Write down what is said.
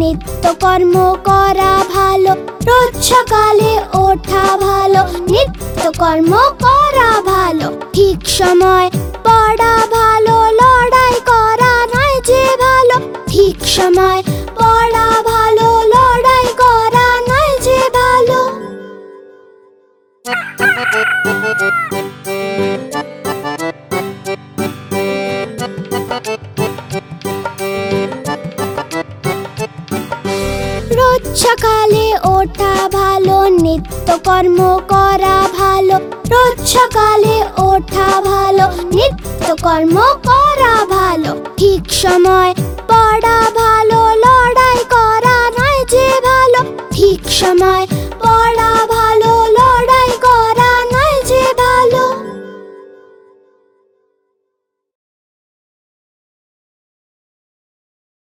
নিত্যকর্ম করা ভালো। রোজ সকালে ওঠা ভালো নিত্যকর্ম করা ভালো। ঠিক সময় পড়া ভালো, লড়াই করা নয় যে ভালো। ঠিক সময় পড়া ভালো, লড়াই করা নয় যে ভালো। সকালে ওঠা ভালো, নিত্য কর্ম করা ভালো। রোজ সকালে ওঠা ভালো, নিত্য কর্ম করা ভালো। ঠিক সময় পড়া ভালো, লড়াই করা নয় যে ভালো। ঠিক সময় পড়া ভালো